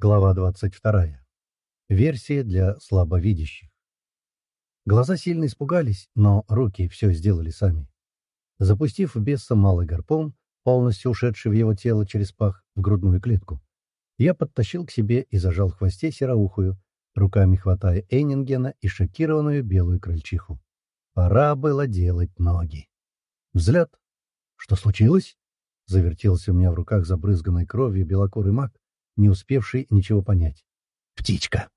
Глава 22. Версия для слабовидящих. Глаза сильно испугались, но руки все сделали сами. Запустив в беса малый гарпун, полностью ушедший в его тело через пах в грудную клетку, я подтащил к себе и зажал в хвосте сероухую, руками хватая Эйнингена и шокированную белую крольчиху. Пора было делать ноги. Взлет. Что случилось? Завертелся у меня в руках забрызганной кровью белокурый маг, не успевший ничего понять. «Птичка!»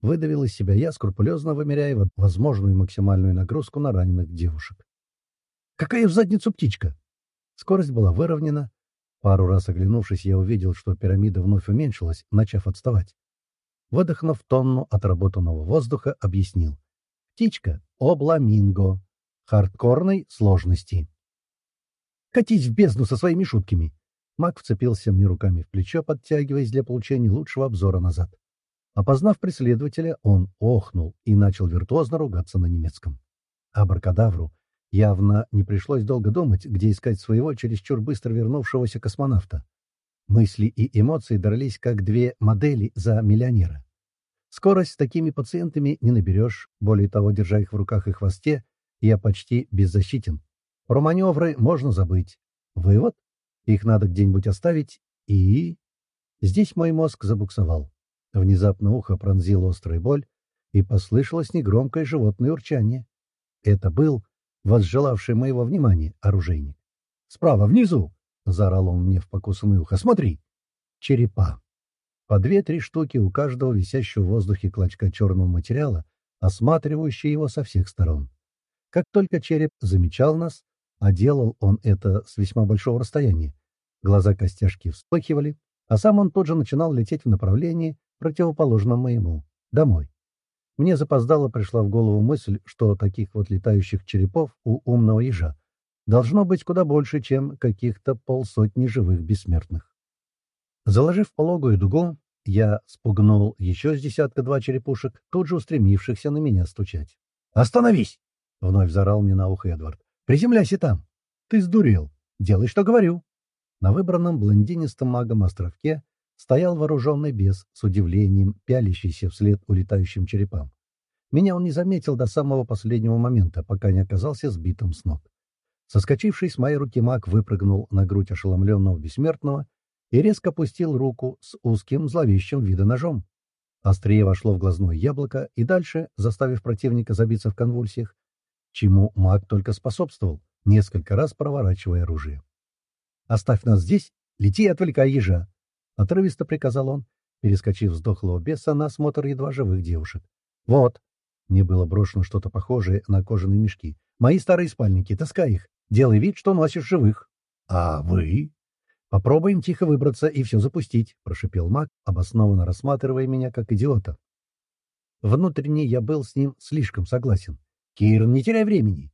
Выдавил из себя я, скрупулезно вымеряя возможную максимальную нагрузку на раненых девушек. «Какая в задницу птичка?» Скорость была выровнена. Пару раз оглянувшись, я увидел, что пирамида вновь уменьшилась, начав отставать. Выдохнув тонну отработанного воздуха, объяснил. «Птичка — обламинго. Хардкорной сложности». «Катись в бездну со своими шутками!» Маг вцепился мне руками в плечо, подтягиваясь для получения лучшего обзора назад. Опознав преследователя, он охнул и начал виртуозно ругаться на немецком. Абракадавру явно не пришлось долго думать, где искать своего чересчур быстро вернувшегося космонавта. Мысли и эмоции дрались как две модели за миллионера. Скорость с такими пациентами не наберешь, более того, держа их в руках и хвосте, я почти беззащитен. Про маневры можно забыть. Вывод? Их надо где-нибудь оставить, и... Здесь мой мозг забуксовал. Внезапно ухо пронзил острая боль, и послышалось негромкое животное урчание. Это был возжелавший моего внимания оружейник. «Справа, внизу!» — заорал он мне в покусанное ухо. «Смотри!» Черепа. По две-три штуки у каждого висящего в воздухе клочка черного материала, осматривающие его со всех сторон. Как только череп замечал нас, а делал он это с весьма большого расстояния. Глаза костяшки вспыхивали, а сам он тут же начинал лететь в направлении, противоположном моему, домой. Мне запоздало пришла в голову мысль, что таких вот летающих черепов у умного ежа должно быть куда больше, чем каких-то полсотни живых бессмертных. Заложив пологую дугу, я спугнул еще с десятка-два черепушек, тут же устремившихся на меня стучать. «Остановись!» — вновь зарал мне на ухо Эдвард. Приземляйся там. Ты сдурел. Делай, что говорю. На выбранном блондинистом магом островке стоял вооруженный бес, с удивлением пялящийся вслед улетающим черепам. Меня он не заметил до самого последнего момента, пока не оказался сбитым с ног. Соскочивший с моей руки маг выпрыгнул на грудь ошеломленного бессмертного и резко опустил руку с узким зловещим вида ножом. Острее вошло в глазное яблоко и дальше, заставив противника забиться в конвульсиях, чему маг только способствовал, несколько раз проворачивая оружие. «Оставь нас здесь, лети и отвлекай ежа!» — отрывисто приказал он, перескочив с дохлого беса на осмотр едва живых девушек. «Вот!» — мне было брошено что-то похожее на кожаные мешки. «Мои старые спальники, таскай их, делай вид, что носишь живых». «А вы?» «Попробуем тихо выбраться и все запустить», — прошипел маг, обоснованно рассматривая меня как идиота. Внутренне я был с ним слишком согласен. Кир, не теряй времени.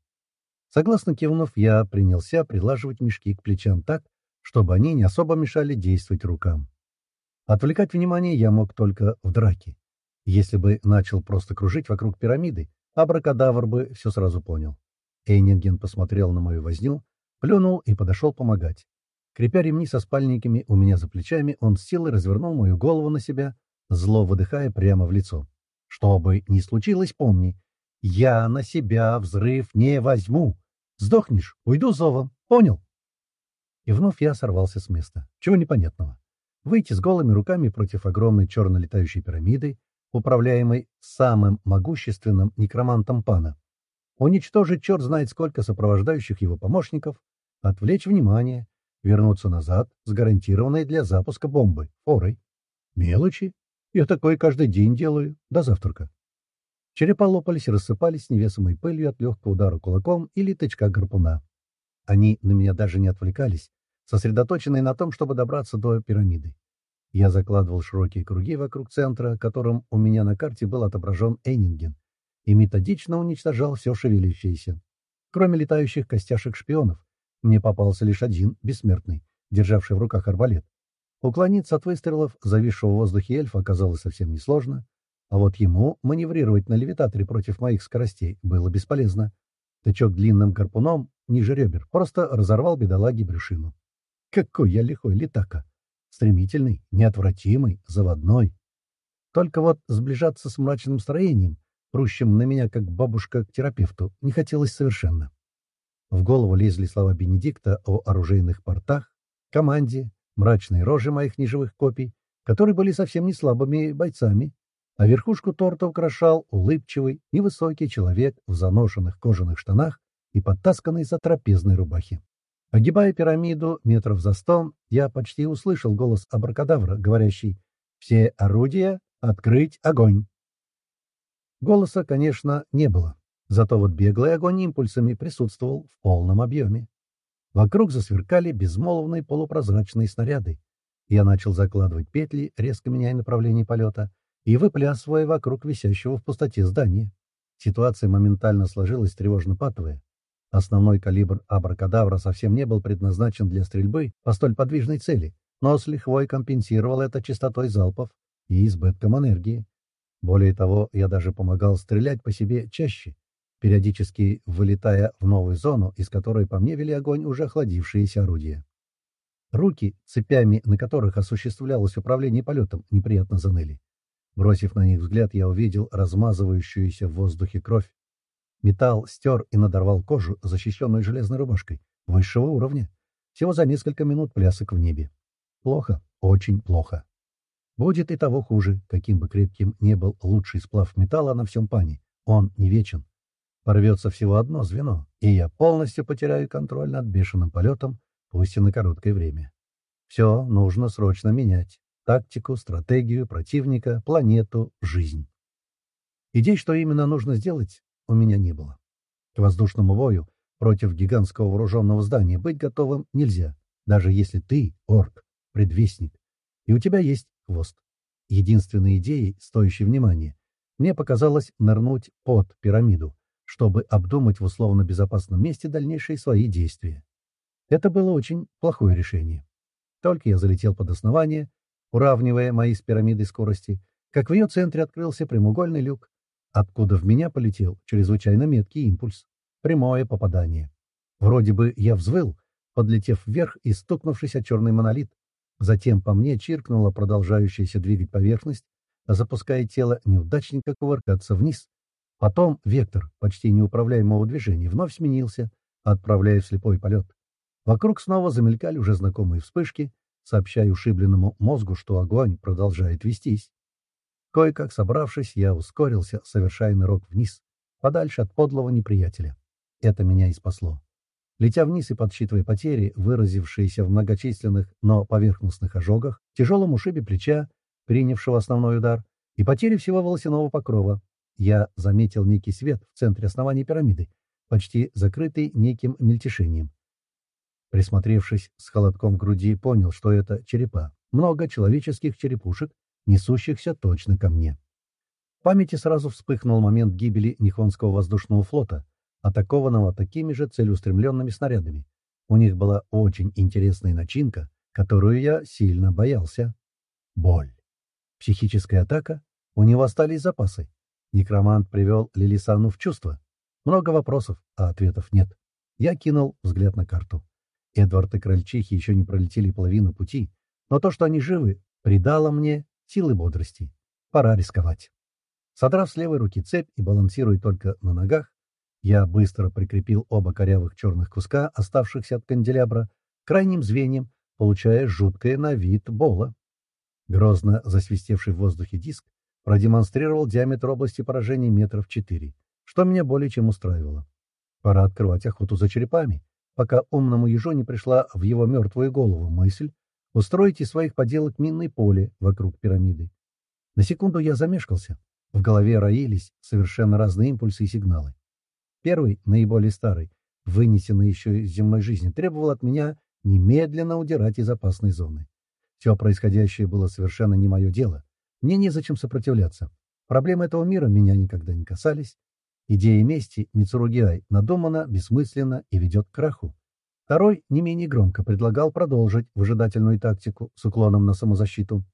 Согласно кивнув, я принялся прилаживать мешки к плечам так, чтобы они не особо мешали действовать рукам. Отвлекать внимание я мог только в драке. Если бы начал просто кружить вокруг пирамиды, абракадавр бы все сразу понял. Эйнинген посмотрел на мою возню, плюнул и подошел помогать. Крепя ремни со спальниками у меня за плечами, он с силой развернул мою голову на себя, зло выдыхая прямо в лицо. «Что бы ни случилось, помни, я на себя взрыв не возьму. Сдохнешь, уйду зовом. Понял? И вновь я сорвался с места. Чего непонятного? Выйти с голыми руками против огромной черно-летающей пирамиды, управляемой самым могущественным некромантом пана. Уничтожить черт знает сколько сопровождающих его помощников, отвлечь внимание, вернуться назад с гарантированной для запуска бомбы, форой. Мелочи. Я такое каждый день делаю, до завтрака. Черепа лопались и рассыпались невесомой пылью от легкого удара кулаком или тычка гарпуна. Они на меня даже не отвлекались, сосредоточенные на том, чтобы добраться до пирамиды. Я закладывал широкие круги вокруг центра, которым у меня на карте был отображен Эйнинген, и методично уничтожал все шевелящееся. Кроме летающих костяшек шпионов, мне попался лишь один, бессмертный, державший в руках арбалет. Уклониться от выстрелов зависшего в воздухе эльфа оказалось совсем несложно, а вот ему маневрировать на левитаторе против моих скоростей было бесполезно. Тычок длинным гарпуном, ниже ребер, просто разорвал бедолаге брюшину. Какой я лихой летака! Стремительный, неотвратимый, заводной. Только вот сближаться с мрачным строением, прущим на меня, как бабушка к терапевту, не хотелось совершенно. В голову лезли слова Бенедикта о оружейных портах, команде, мрачной роже моих неживых копий, которые были совсем не слабыми бойцами, а верхушку торта украшал улыбчивый, невысокий человек в заношенных кожаных штанах и подтасканной за трапезной рубахе. Огибая пирамиду метров за сто, я почти услышал голос абракадавра, говорящий «Все орудия Открыть огонь!» Голоса, конечно, не было, зато вот беглый огонь импульсами присутствовал в полном объеме. Вокруг засверкали безмолвные полупрозрачные снаряды. Я начал закладывать петли, резко меняя направление полета, и выплясывая вокруг висящего в пустоте здания. Ситуация моментально сложилась тревожно-патовая. Основной калибр абракадавра совсем не был предназначен для стрельбы по столь подвижной цели, но с лихвой компенсировал это частотой залпов и избытком энергии. Более того, я даже помогал стрелять по себе чаще, периодически вылетая в новую зону, из которой по мне вели огонь уже охладившиеся орудия. Руки, цепями на которых осуществлялось управление полетом, неприятно заныли. Бросив на них взгляд, я увидел размазывающуюся в воздухе кровь. Металл стер и надорвал кожу, защищенную железной рубашкой, высшего уровня. Всего за несколько минут плясок в небе. Плохо, очень плохо. Будет и того хуже, каким бы крепким не был лучший сплав металла на всем пане. Он не вечен. Порвется всего одно звено, и я полностью потеряю контроль над бешеным полетом, пусть и на короткое время. Все нужно срочно менять. Тактику, стратегию, противника, планету, жизнь. Идей, что именно нужно сделать, у меня не было. К воздушному бою против гигантского вооруженного здания быть готовым нельзя, даже если ты, орк, предвестник, и у тебя есть хвост. Единственной идеей, стоящей внимания, мне показалось нырнуть под пирамиду, чтобы обдумать в условно безопасном месте дальнейшие свои действия. Это было очень плохое решение. Только я залетел под основание, уравнивая мои с пирамидой скорости, как в ее центре открылся прямоугольный люк, откуда в меня полетел чрезвычайно меткий импульс. Прямое попадание. Вроде бы я взвыл, подлетев вверх и стукнувшись о черный монолит, Затем по мне чиркнула продолжающаяся двигать поверхность, запуская тело неудачника кувыркаться вниз. Потом вектор почти неуправляемого движения вновь сменился, отправляя в слепой полет. Вокруг снова замелькали уже знакомые вспышки, сообщая ушибленному мозгу, что огонь продолжает вестись. Кое-как собравшись, я ускорился, совершая нырок вниз, подальше от подлого неприятеля. Это меня и спасло. Летя вниз и подсчитывая потери, выразившиеся в многочисленных, но поверхностных ожогах, тяжелом ушибе плеча, принявшего основной удар, и потери всего волосяного покрова, я заметил некий свет в центре основания пирамиды, почти закрытый неким мельтешением. Присмотревшись с холодком груди, понял, что это черепа. Много человеческих черепушек, несущихся точно ко мне. В памяти сразу вспыхнул момент гибели Нихонского воздушного флота, атакованного такими же целеустремленными снарядами. У них была очень интересная начинка, которую я сильно боялся. Боль. Психическая атака. У него остались запасы. Некромант привел Лилисану в чувство. Много вопросов, а ответов нет. Я кинул взгляд на карту. Эдвард и Крольчихи еще не пролетели половину пути, но то, что они живы, придало мне силы бодрости. Пора рисковать. Содрав с левой руки цепь и балансируя только на ногах, я быстро прикрепил оба корявых черных куска, оставшихся от канделябра, крайним звеньям, получая жуткое на вид бола. Грозно засвистевший в воздухе диск продемонстрировал диаметр области поражения метров четыре, что меня более чем устраивало. Пора открывать охоту за черепами, пока умному ежу не пришла в его мертвую голову мысль устроить из своих поделок минное поле вокруг пирамиды. На секунду я замешкался. В голове роились совершенно разные импульсы и сигналы. Первый, наиболее старый, вынесенный еще из земной жизни, требовал от меня немедленно удирать из опасной зоны. Все происходящее было совершенно не мое дело. Мне незачем сопротивляться. Проблемы этого мира меня никогда не касались. Идея мести Мицуругиай надумана, бессмысленно и ведет к краху. Второй, не менее громко, предлагал продолжить выжидательную тактику с уклоном на самозащиту.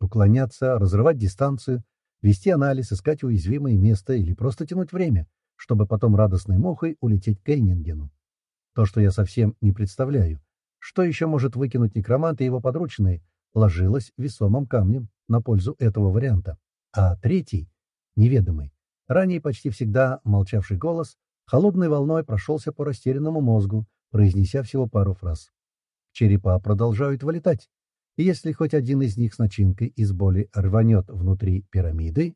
Уклоняться, разрывать дистанцию, вести анализ, искать уязвимое место или просто тянуть время, чтобы потом радостной мухой улететь к Эйнингену. То, что я совсем не представляю. Что еще может выкинуть некромант и его подручные, ложилась весомым камнем на пользу этого варианта. А третий, неведомый, ранее почти всегда молчавший голос, холодной волной прошелся по растерянному мозгу, произнеся всего пару фраз. Черепа продолжают вылетать, и если хоть один из них с начинкой из боли рванет внутри пирамиды,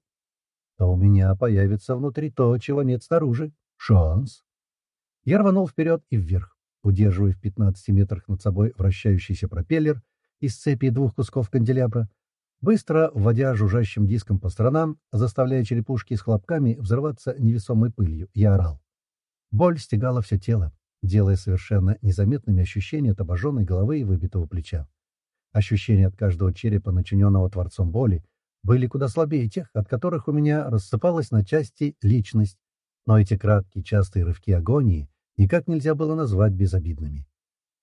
то у меня появится внутри то, чего нет снаружи. Шанс. Я рванул вперед и вверх, удерживая в 15 метрах над собой вращающийся пропеллер из цепи двух кусков канделябра, быстро вводя жужжащим диском по сторонам, заставляя черепушки с хлопками взрываться невесомой пылью, я орал. Боль стегала все тело, делая совершенно незаметными ощущения от обожженной головы и выбитого плеча. Ощущения от каждого черепа, начиненного творцом боли, были куда слабее тех, от которых у меня рассыпалась на части личность, но эти краткие частые рывки агонии никак нельзя было назвать безобидными.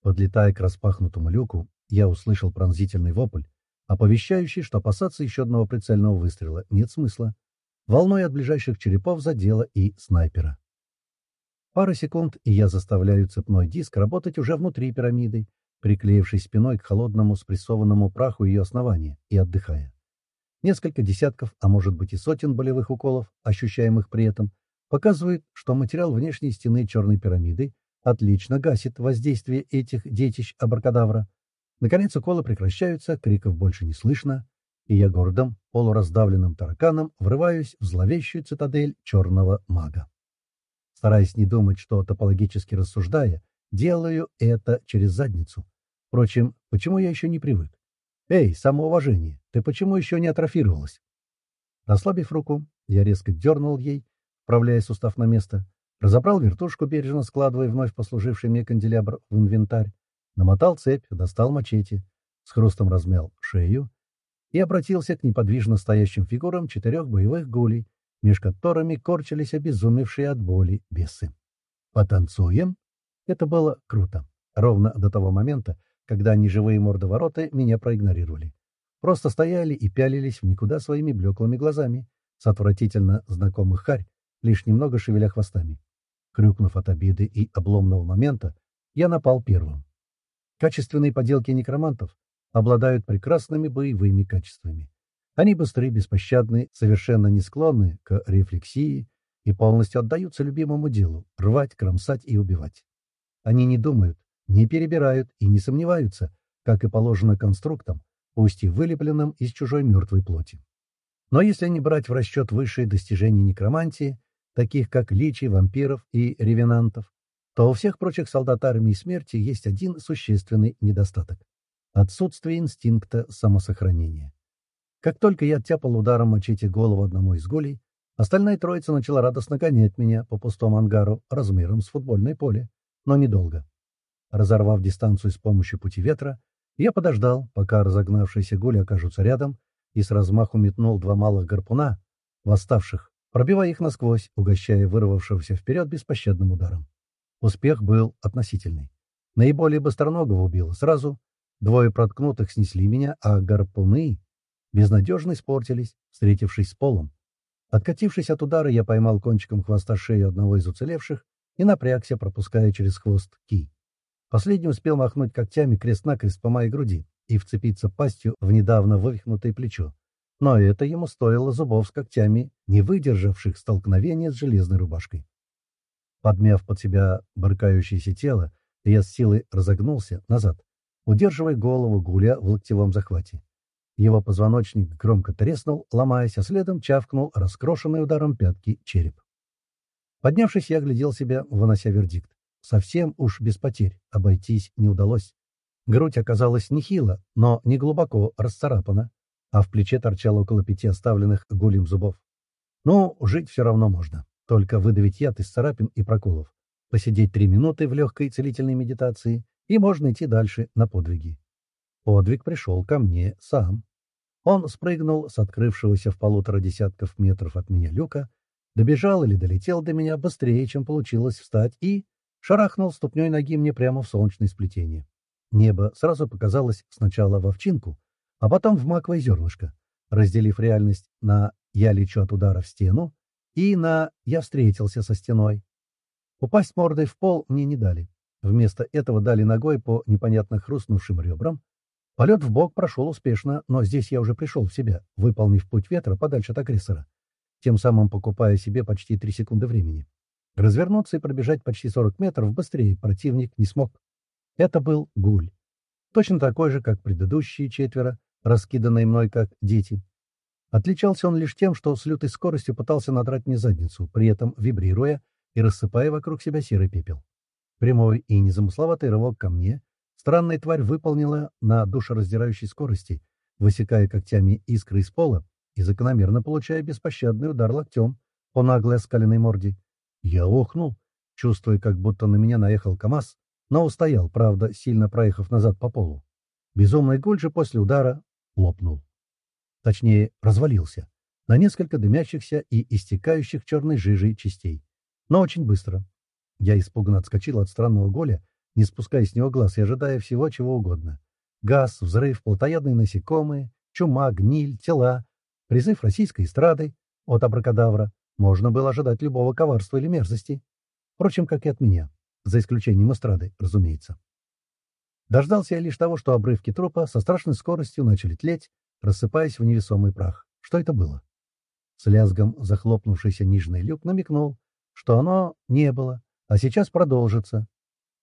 Подлетая к распахнутому люку, я услышал пронзительный вопль, оповещающий, что опасаться еще одного прицельного выстрела нет смысла. Волной от ближайших черепов задело и снайпера. Пара секунд, и я заставляю цепной диск работать уже внутри пирамиды, приклеившись спиной к холодному спрессованному праху ее основания и отдыхая. Несколько десятков, а может быть и сотен болевых уколов, ощущаемых при этом, показывают, что материал внешней стены черной пирамиды отлично гасит воздействие этих детищ абракадавра, Наконец уколы прекращаются, криков больше не слышно, и я гордым, полураздавленным тараканом врываюсь в зловещую цитадель черного мага. Стараясь не думать, что топологически рассуждая, делаю это через задницу. Впрочем, почему я еще не привык? Эй, самоуважение, ты почему еще не атрофировалась? Расслабив руку, я резко дернул ей, вправляя сустав на место, разобрал вертушку, бережно складывая вновь послуживший мне канделябр в инвентарь, намотал цепь, достал мачете, с хрустом размял шею и обратился к неподвижно стоящим фигурам четырех боевых гулей, меж которыми корчились обезумевшие от боли бесы. «Потанцуем?» Это было круто. Ровно до того момента, когда неживые мордовороты меня проигнорировали. Просто стояли и пялились в никуда своими блеклыми глазами, с отвратительно знакомых харь, лишь немного шевеля хвостами. Крюкнув от обиды и обломного момента, я напал первым. Качественные поделки некромантов обладают прекрасными боевыми качествами. Они быстры, беспощадны, совершенно не склонны к рефлексии и полностью отдаются любимому делу — рвать, кромсать и убивать. Они не думают, не перебирают и не сомневаются, как и положено конструктам, пусть и вылепленным из чужой мертвой плоти. Но если не брать в расчет высшие достижения некромантии, таких как личи, вампиров и ревенантов, то у всех прочих солдат армии смерти есть один существенный недостаток — отсутствие инстинкта самосохранения. Как только я оттяпал ударом мочите голову одному из гулей, остальная троица начала радостно гонять меня по пустому ангару размером с футбольное поле, но недолго. Разорвав дистанцию с помощью пути ветра, я подождал, пока разогнавшиеся гули окажутся рядом, и с размаху метнул два малых гарпуна, восставших, пробивая их насквозь, угощая вырвавшегося вперед беспощадным ударом. Успех был относительный. Наиболее быстроногого убило сразу, двое проткнутых снесли меня, а гарпуны безнадежно испортились, встретившись с полом. Откатившись от удара, я поймал кончиком хвоста шею одного из уцелевших и напрягся, пропуская через хвост ки. Последний успел махнуть когтями крест-накрест по моей груди и вцепиться пастью в недавно вывихнутое плечо. Но это ему стоило зубов с когтями, не выдержавших столкновения с железной рубашкой. Подмяв под себя баркающееся тело, я с силой разогнулся назад, удерживая голову гуля в локтевом захвате. Его позвоночник громко треснул, ломаясь, а следом чавкнул раскрошенный ударом пятки череп. Поднявшись, я глядел себя, вынося вердикт. Совсем уж без потерь обойтись не удалось. Грудь оказалась нехила, но не глубоко расцарапана, а в плече торчало около пяти оставленных гулем зубов. Ну, жить все равно можно. Только выдавить яд из царапин и проколов, посидеть три минуты в легкой целительной медитации, и можно идти дальше на подвиги. Подвиг пришел ко мне сам. Он спрыгнул с открывшегося в полутора десятков метров от меня люка, добежал или долетел до меня быстрее, чем получилось встать, и шарахнул ступней ноги мне прямо в солнечное сплетение. Небо сразу показалось сначала в овчинку, а потом в маковое зернышко, разделив реальность на «я лечу от удара в стену» и на «я встретился со стеной». Упасть мордой в пол мне не дали. Вместо этого дали ногой по непонятно хрустнувшим ребрам, Полет в бок прошел успешно, но здесь я уже пришел в себя, выполнив путь ветра подальше от агрессора, тем самым покупая себе почти три секунды времени. Развернуться и пробежать почти 40 метров быстрее противник не смог. Это был гуль. Точно такой же, как предыдущие четверо, раскиданные мной как дети. Отличался он лишь тем, что с лютой скоростью пытался надрать мне задницу, при этом вибрируя и рассыпая вокруг себя серый пепел. Прямой и незамысловатый рывок ко мне странная тварь выполнила на душераздирающей скорости, высекая когтями искры из пола и закономерно получая беспощадный удар локтем по наглой оскаленной морде. Я охнул, чувствуя, как будто на меня наехал КамАЗ, но устоял, правда, сильно проехав назад по полу. Безумный гуль же после удара лопнул. Точнее, развалился на несколько дымящихся и истекающих черной жижей частей. Но очень быстро. Я испуганно отскочил от странного голя, не спуская с него глаз и ожидая всего чего угодно. Газ, взрыв, плотоядные насекомые, чума, гниль, тела, призыв российской эстрады от абракадавра. Можно было ожидать любого коварства или мерзости. Впрочем, как и от меня. За исключением эстрады, разумеется. Дождался я лишь того, что обрывки трупа со страшной скоростью начали тлеть, рассыпаясь в невесомый прах. Что это было? С лязгом захлопнувшийся нижний люк намекнул, что оно не было, а сейчас продолжится.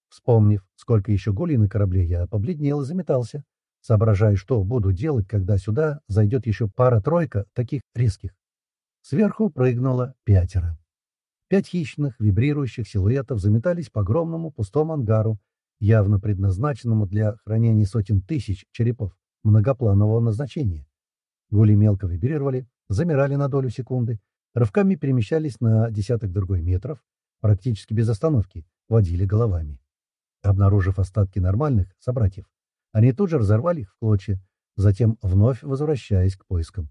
Вспомнив, сколько еще гулей на корабле, я побледнел и заметался, соображая, что буду делать, когда сюда зайдет еще пара-тройка таких резких. Сверху прыгнуло пятеро. Пять хищных, вибрирующих силуэтов заметались по огромному пустому ангару, явно предназначенному для хранения сотен тысяч черепов многопланового назначения. Гули мелко вибрировали, замирали на долю секунды, рывками перемещались на десяток другой метров, практически без остановки, водили головами. Обнаружив остатки нормальных собратьев, они тут же разорвали их в клочья, затем вновь возвращаясь к поискам.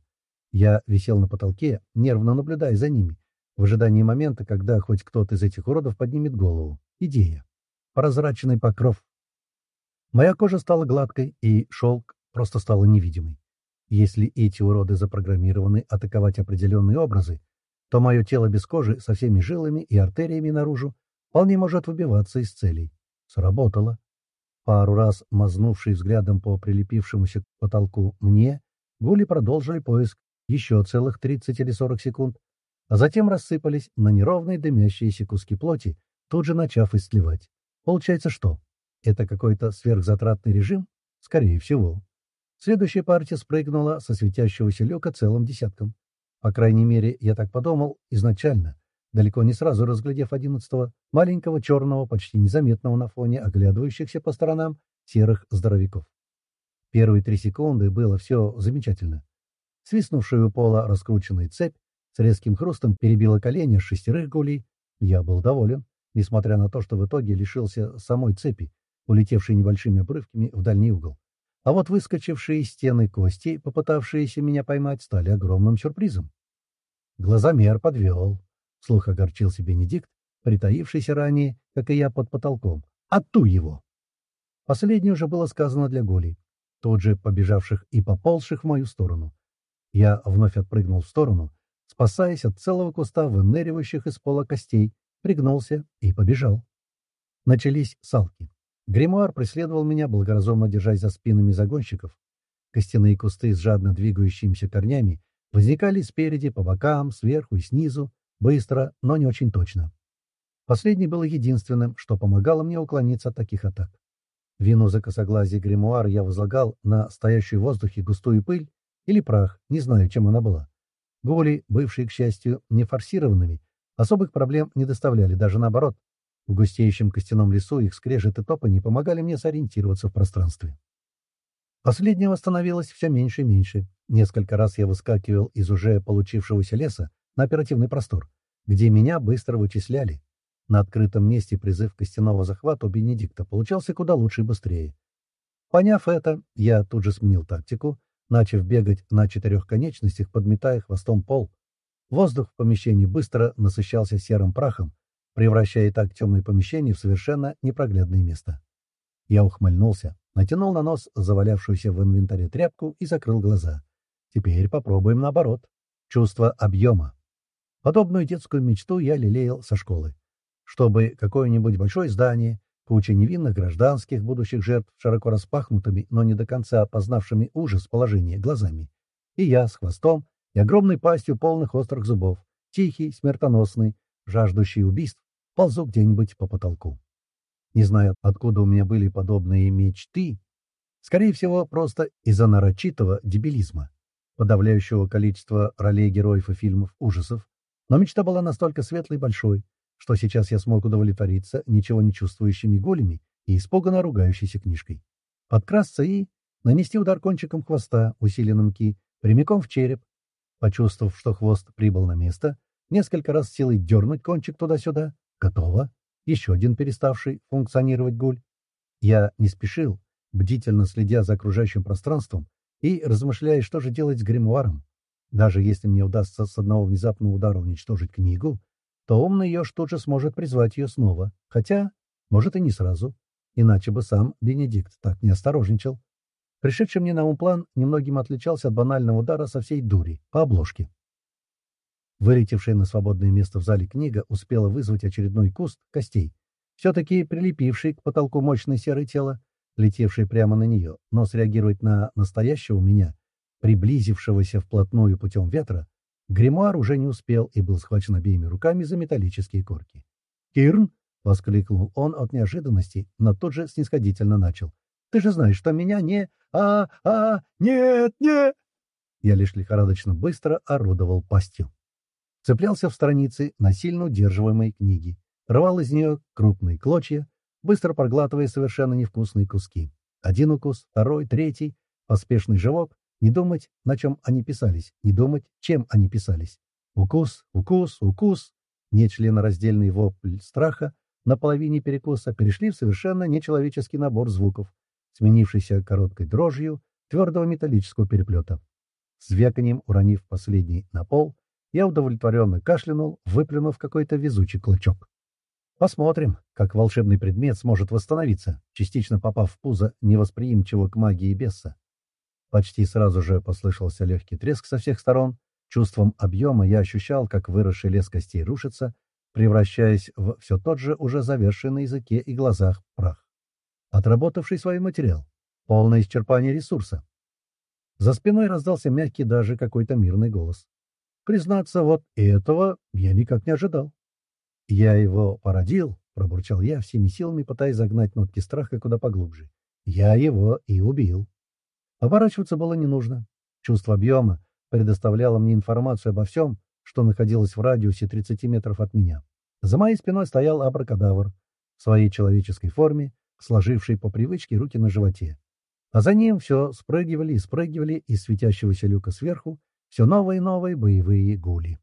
Я висел на потолке, нервно наблюдая за ними, в ожидании момента, когда хоть кто-то из этих уродов поднимет голову. Идея. Прозрачный покров. Моя кожа стала гладкой, и шелк просто стала невидимой. Если эти уроды запрограммированы атаковать определенные образы, то мое тело без кожи со всеми жилами и артериями наружу вполне может выбиваться из целей. Сработало. Пару раз мазнувший взглядом по прилепившемуся к потолку мне, гули продолжили поиск еще целых 30 или 40 секунд, а затем рассыпались на неровные дымящиеся куски плоти, тут же начав истлевать. Получается что? Это какой-то сверхзатратный режим? Скорее всего. Следующая партия спрыгнула со светящегося люка целым десятком. По крайней мере, я так подумал изначально, далеко не сразу разглядев одиннадцатого, маленького черного, почти незаметного на фоне оглядывающихся по сторонам серых здоровяков. Первые три секунды было все замечательно. Свистнувшая у пола раскрученная цепь с резким хрустом перебила колени шестерых гулей. Я был доволен, несмотря на то, что в итоге лишился самой цепи, улетевшей небольшими обрывками в дальний угол. А вот выскочившие из стены кости, попытавшиеся меня поймать, стали огромным сюрпризом. Глазомер подвел. Слух огорчился Бенедикт, притаившийся ранее, как и я, под потолком. «Отту его!» Последнее уже было сказано для голей, тут же побежавших и поползших в мою сторону. Я вновь отпрыгнул в сторону, спасаясь от целого куста выныривающих из пола костей, пригнулся и побежал. Начались салки. Гримуар преследовал меня, благоразумно держась за спинами загонщиков. Костяные кусты с жадно двигающимися корнями возникали спереди, по бокам, сверху и снизу, быстро, но не очень точно. Последний было единственным, что помогало мне уклониться от таких атак. Вину за косоглазие гримуар я возлагал на стоящую в воздухе густую пыль или прах, не знаю, чем она была. Голи, бывшие, к счастью, не форсированными, особых проблем не доставляли, даже наоборот. В густеющем костяном лесу их скрежет и топани помогали мне сориентироваться в пространстве. Последнего становилось все меньше и меньше. Несколько раз я выскакивал из уже получившегося леса на оперативный простор, где меня быстро вычисляли. На открытом месте призыв костяного захвата у Бенедикта получался куда лучше и быстрее. Поняв это, я тут же сменил тактику, начав бегать на четырех конечностях, подметая хвостом пол. Воздух в помещении быстро насыщался серым прахом, превращая так темное помещение в совершенно непроглядное место. Я ухмыльнулся, натянул на нос завалявшуюся в инвентаре тряпку и закрыл глаза. Теперь попробуем наоборот. Чувство объема. Подобную детскую мечту я лелеял со школы. Чтобы какое-нибудь большое здание Куча невинных гражданских будущих жертв широко распахнутыми, но не до конца опознавшими ужас положения глазами. И я с хвостом и огромной пастью полных острых зубов, тихий, смертоносный, жаждущий убийств, ползу где-нибудь по потолку. Не знаю, откуда у меня были подобные мечты. Скорее всего, просто из-за нарочитого дебилизма, подавляющего количества ролей героев и фильмов ужасов. Но мечта была настолько светлой и большой, что сейчас я смог удовлетвориться ничего не чувствующими голями и испуганно ругающейся книжкой. Подкрасться и нанести удар кончиком хвоста, усиленным ки, прямиком в череп. Почувствовав, что хвост прибыл на место, несколько раз силой дернуть кончик туда-сюда. Готово. Еще один переставший функционировать гуль. Я не спешил, бдительно следя за окружающим пространством и размышляя, что же делать с гримуаром. Даже если мне удастся с одного внезапного удара уничтожить книгу, то умный еж тут же сможет призвать ее снова. Хотя, может, и не сразу. Иначе бы сам Бенедикт так не осторожничал. Пришедший мне на ум план немногим отличался от банального удара со всей дури, по обложке. Вылетевшая на свободное место в зале книга успела вызвать очередной куст костей, все-таки прилепивший к потолку мощное серое тело, летевшее прямо на нее, но среагировать на настоящего меня, приблизившегося вплотную путем ветра, Гримуар уже не успел и был схвачен обеими руками за металлические корки. «Кирн!» — воскликнул он от неожиданности, но тут же снисходительно начал. «Ты же знаешь, что меня не... А... А... Нет... Нет...» Я лишь лихорадочно быстро орудовал пастью. Цеплялся в страницы насильно удерживаемой книги, рвал из нее крупные клочья, быстро проглатывая совершенно невкусные куски. Один укус, второй, третий, поспешный живок, не думать, на чем они писались, не думать, чем они писались. Укус, укус, укус. Нечленораздельный вопль страха на половине перекуса перешли в совершенно нечеловеческий набор звуков, сменившийся короткой дрожью твердого металлического переплета. С веканием уронив последний на пол, я удовлетворенно кашлянул, выплюнув какой-то везучий клочок. Посмотрим, как волшебный предмет сможет восстановиться, частично попав в пузо невосприимчивого к магии беса. Почти сразу же послышался легкий треск со всех сторон. Чувством объема я ощущал, как выросший лес костей рушится, превращаясь в все тот же уже завершенный на языке и глазах прах. Отработавший свой материал. Полное исчерпание ресурса. За спиной раздался мягкий даже какой-то мирный голос. Признаться, вот этого я никак не ожидал. «Я его породил», — пробурчал я, всеми силами пытаясь загнать нотки страха куда поглубже. «Я его и убил». Оборачиваться было не нужно. Чувство объема предоставляло мне информацию обо всем, что находилось в радиусе 30 метров от меня. За моей спиной стоял абракадавр в своей человеческой форме, сложивший по привычке руки на животе. А за ним все спрыгивали и спрыгивали из светящегося люка сверху все новые и новые боевые гули.